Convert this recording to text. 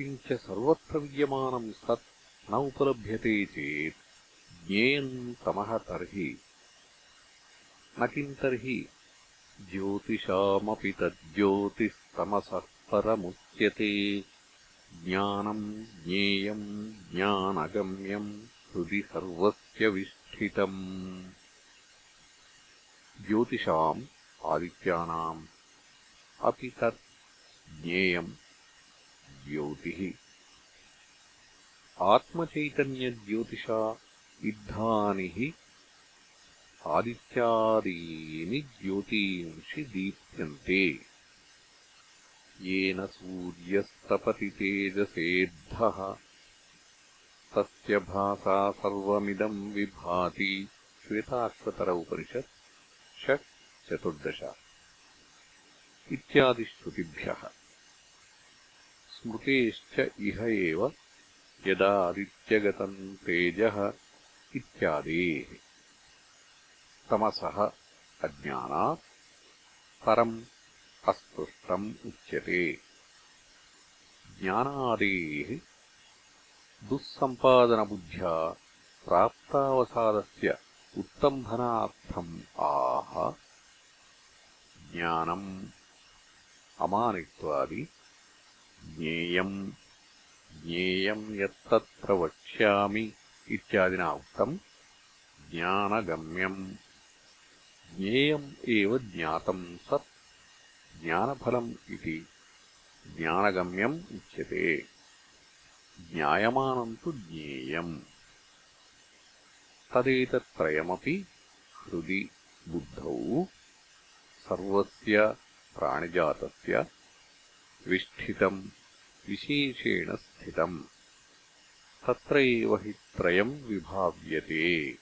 किञ्च सर्वत्र विद्यमानम् सत् न उपलभ्यते चेत् ज्ञेयम् तमः तर्हि। न किम् तर्हि? ज्योतिषामपि तज्ज्योतिस्तमसः परमुच्यते। ज्ञानम् ज्ञेयम् ज्ञानगम्यम् हृदि सर्वस्य विष्ठितम्। ज्योतिषाम् आदित्यानाम् अपि तत् ज्ञेयम् ज्योतिः। आत्मचैतन्यज्योतिषा इद्धानि हि आदित्यादीनि ज्योतींषि दीप्यन्ते येन सूर्यस्तपति तेजसेद्धः तस्य भासा सर्वमिदम् विभाति। श्वेताश्वतर उपनिषत् षट् चतुर्दश। इत्यादिश्रुतिभ्यः स्मृतेश्च इह एव यदा आदित्यगतम् तेजः इत्यादेः। तमसः अज्ञानात् परम् अस्पृष्टम् उच्यते। ज्ञानादेः दुःसम्पादनबुद्ध्या प्राप्तावसादस्य उत्तम्भनार्थम् आह। ज्ञानम् अमानित्वादि ज्ञेयम् ज्ञेयम् यत्तत्र वक्ष्यामि इत्यादिना उक्तम् ज्ञानगम्यम्। ज्ञेयम् एव ज्ञातम् सत् ज्ञानफलम् इति ज्ञानगम्यम् उच्यते। ज्ञायमानम् तु ज्ञेयम्। तदेतत्त्रयमपि हृदि बुद्धौ। सर्वस्य प्राणिजातस्य विष्ठितम् विशेषेण स्थितम्। तत्र एव हि त्रयम् विभाव्यते